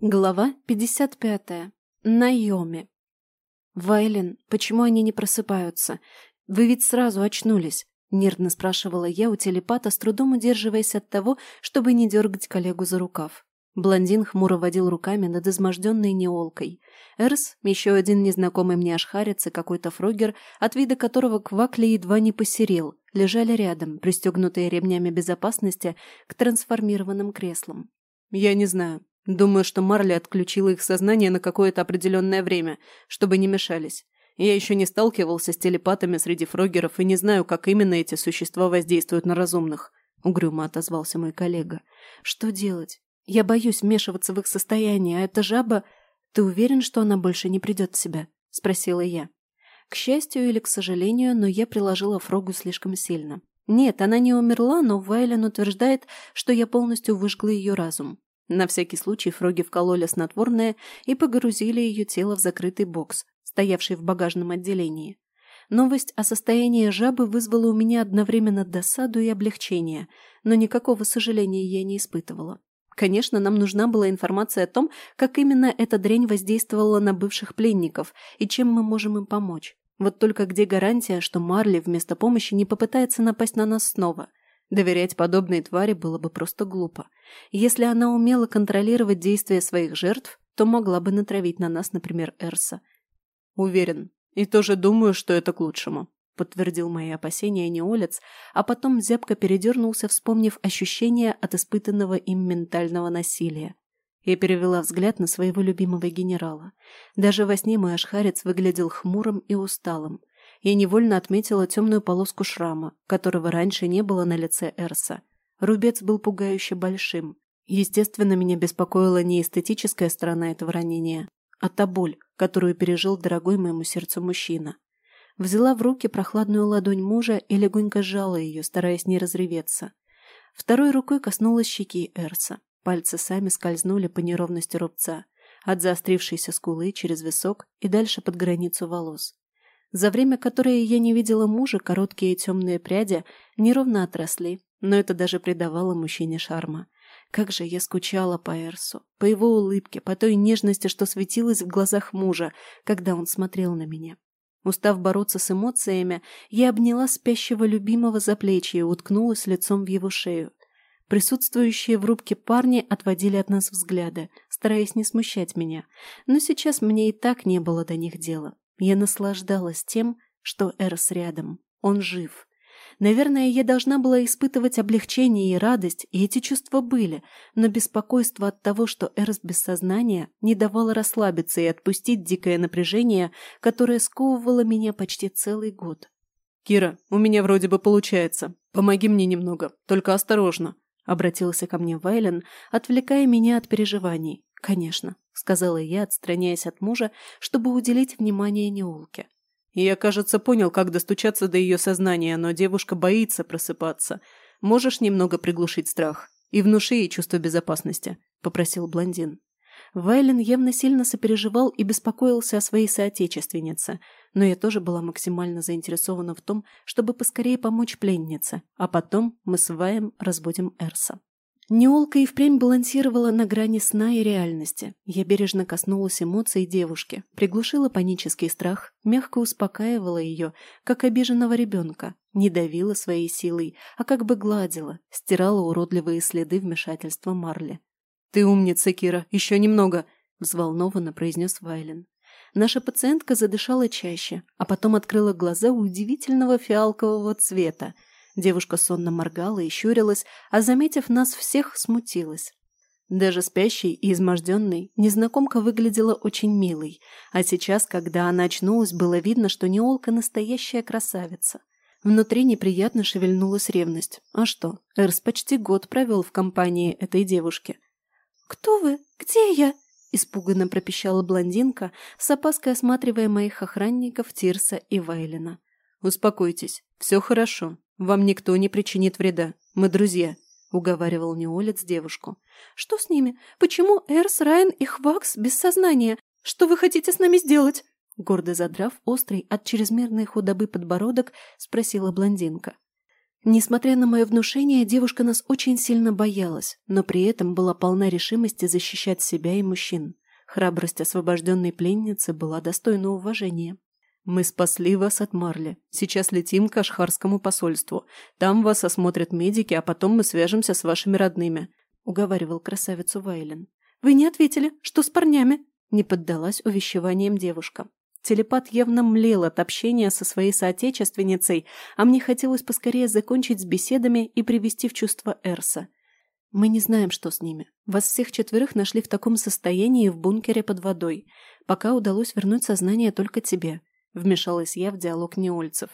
Глава 55. Найоми. «Вайлен, почему они не просыпаются? Вы ведь сразу очнулись?» — нервно спрашивала я у телепата, с трудом удерживаясь от того, чтобы не дергать коллегу за рукав. Блондин хмуро водил руками над изможденной неолкой. Эрс, еще один незнакомый мне ашхарец и какой-то фрогер, от вида которого Квакли едва не посерел, лежали рядом, пристегнутые ремнями безопасности к трансформированным креслам. «Я не знаю», Думаю, что Марли отключила их сознание на какое-то определенное время, чтобы не мешались. Я еще не сталкивался с телепатами среди фрогеров и не знаю, как именно эти существа воздействуют на разумных», — угрюмо отозвался мой коллега. «Что делать? Я боюсь вмешиваться в их состояние, а эта жаба... Ты уверен, что она больше не придет в себя?» — спросила я. К счастью или к сожалению, но я приложила Фрогу слишком сильно. Нет, она не умерла, но Вайлен утверждает, что я полностью выжгла ее разум. На всякий случай фроги вкололи снотворное и погрузили ее тело в закрытый бокс, стоявший в багажном отделении. Новость о состоянии жабы вызвала у меня одновременно досаду и облегчение, но никакого сожаления я не испытывала. Конечно, нам нужна была информация о том, как именно эта дрянь воздействовала на бывших пленников и чем мы можем им помочь. Вот только где гарантия, что Марли вместо помощи не попытается напасть на нас снова? Доверять подобной твари было бы просто глупо. Если она умела контролировать действия своих жертв, то могла бы натравить на нас, например, Эрса. Уверен. И тоже думаю, что это к лучшему, подтвердил мои опасения Неолец, а потом зябко передернулся, вспомнив ощущение от испытанного им ментального насилия. Я перевела взгляд на своего любимого генерала. Даже во сне мой ашхарец выглядел хмурым и усталым я невольно отметила темную полоску шрама, которого раньше не было на лице Эрса. Рубец был пугающе большим. Естественно, меня беспокоила не эстетическая сторона этого ранения, а та боль, которую пережил дорогой моему сердцу мужчина. Взяла в руки прохладную ладонь мужа и легонько сжала ее, стараясь не разреветься. Второй рукой коснулась щеки Эрса. Пальцы сами скользнули по неровности рубца, от заострившейся скулы через висок и дальше под границу волос. За время, которое я не видела мужа, короткие темные пряди неровно отросли, но это даже придавало мужчине шарма. Как же я скучала по Эрсу, по его улыбке, по той нежности, что светилась в глазах мужа, когда он смотрел на меня. Устав бороться с эмоциями, я обняла спящего любимого за плечи и уткнулась лицом в его шею. Присутствующие в рубке парни отводили от нас взгляды, стараясь не смущать меня, но сейчас мне и так не было до них дела. Я наслаждалась тем, что Эрс рядом. Он жив. Наверное, я должна была испытывать облегчение и радость, и эти чувства были, но беспокойство от того, что Эрс без сознания, не давало расслабиться и отпустить дикое напряжение, которое сковывало меня почти целый год. «Кира, у меня вроде бы получается. Помоги мне немного, только осторожно», — обратился ко мне Вайлен, отвлекая меня от переживаний. «Конечно», — сказала я, отстраняясь от мужа, чтобы уделить внимание Неулке. «Я, кажется, понял, как достучаться до ее сознания, но девушка боится просыпаться. Можешь немного приглушить страх и внуши ей чувство безопасности», — попросил блондин. Вайлен явно сильно сопереживал и беспокоился о своей соотечественнице, но я тоже была максимально заинтересована в том, чтобы поскорее помочь пленнице, а потом мы с Ваем разбудим Эрса. Неолка и впрямь балансировала на грани сна и реальности. Я бережно коснулась эмоций девушки, приглушила панический страх, мягко успокаивала ее, как обиженного ребенка, не давила своей силой, а как бы гладила, стирала уродливые следы вмешательства Марли. «Ты умница, Кира, еще немного!» – взволнованно произнес Вайлен. Наша пациентка задышала чаще, а потом открыла глаза удивительного фиалкового цвета – Девушка сонно моргала и щурилась, а, заметив нас всех, смутилась. Даже спящей и изможденной незнакомка выглядела очень милой, а сейчас, когда она очнулась, было видно, что Неолка настоящая красавица. Внутри неприятно шевельнулась ревность. А что, Эрс почти год провел в компании этой девушки. «Кто вы? Где я?» – испуганно пропищала блондинка, с опаской осматривая моих охранников Тирса и Вайлина. «Успокойтесь, все хорошо. Вам никто не причинит вреда. Мы друзья», — уговаривал Неолец девушку. «Что с ними? Почему Эрс, Райан и Хвакс без сознания? Что вы хотите с нами сделать?» Гордо задрав острый от чрезмерной худобы подбородок, спросила блондинка. Несмотря на мое внушение, девушка нас очень сильно боялась, но при этом была полна решимости защищать себя и мужчин. Храбрость освобожденной пленницы была достойна уважения. «Мы спасли вас от Марли. Сейчас летим к Ашхарскому посольству. Там вас осмотрят медики, а потом мы свяжемся с вашими родными», — уговаривал красавицу Вайлен. «Вы не ответили? Что с парнями?» — не поддалась увещеваниям девушка. Телепат явно млел от общения со своей соотечественницей, а мне хотелось поскорее закончить с беседами и привести в чувство Эрса. Мы не знаем, что с ними. Вас всех четверых нашли в таком состоянии в бункере под водой. Пока удалось вернуть сознание только тебе. Вмешалась я в диалог неольцев.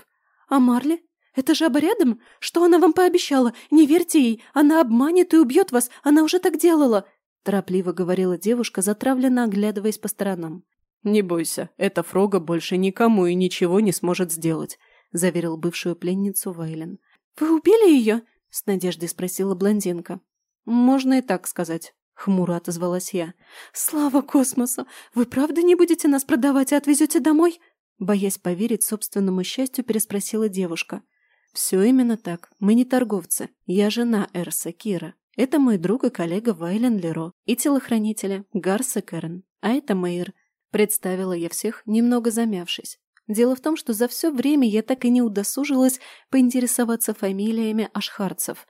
А Марли? Это жаба рядом? Что она вам пообещала? Не верьте ей. Она обманет и убьет вас. Она уже так делала. Торопливо говорила девушка, затравленно оглядываясь по сторонам. «Не бойся, эта Фрога больше никому и ничего не сможет сделать», — заверил бывшую пленницу Вейлен. «Вы убили ее?» — с надеждой спросила блондинка. «Можно и так сказать», — хмуро отозвалась я. «Слава космосу! Вы правда не будете нас продавать и отвезете домой?» Боясь поверить собственному счастью, переспросила девушка. «Все именно так. Мы не торговцы. Я жена Эрса, Кира. Это мой друг и коллега Вайлен Леро и телохранители Гарса Кэрен. А это Мэйр. Представила я всех, немного замявшись. Дело в том, что за все время я так и не удосужилась поинтересоваться фамилиями ашхарцев,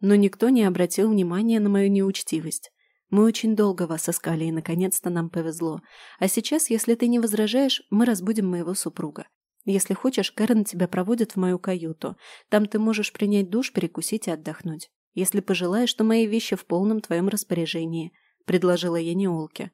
но никто не обратил внимания на мою неучтивость. Мы очень долго вас искали, и наконец-то нам повезло. А сейчас, если ты не возражаешь, мы разбудим моего супруга. Если хочешь, Кэрон тебя проводит в мою каюту. Там ты можешь принять душ, перекусить и отдохнуть. Если пожелаешь, то мои вещи в полном твоем распоряжении», — предложила я Неолке.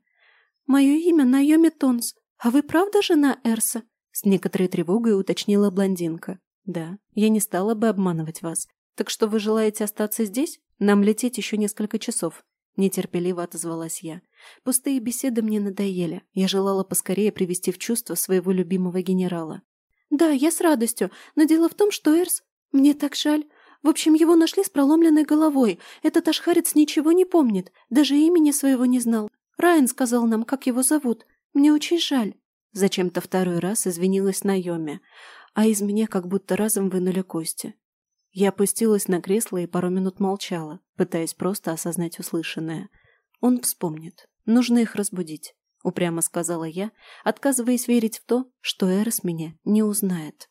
«Мое имя Найоми Тонс. А вы правда жена Эрса?» С некоторой тревогой уточнила блондинка. «Да, я не стала бы обманывать вас. Так что вы желаете остаться здесь? Нам лететь еще несколько часов». Нетерпеливо отозвалась я. Пустые беседы мне надоели. Я желала поскорее привести в чувство своего любимого генерала. «Да, я с радостью, но дело в том, что Эрс... Мне так жаль. В общем, его нашли с проломленной головой. Этот ашхарец ничего не помнит, даже имени своего не знал. Райан сказал нам, как его зовут. Мне очень жаль». Зачем-то второй раз извинилась Найоми, а из меня как будто разом вынули кости. Я опустилась на кресло и пару минут молчала, пытаясь просто осознать услышанное. Он вспомнит. Нужно их разбудить, упрямо сказала я, отказываясь верить в то, что Эрос меня не узнает.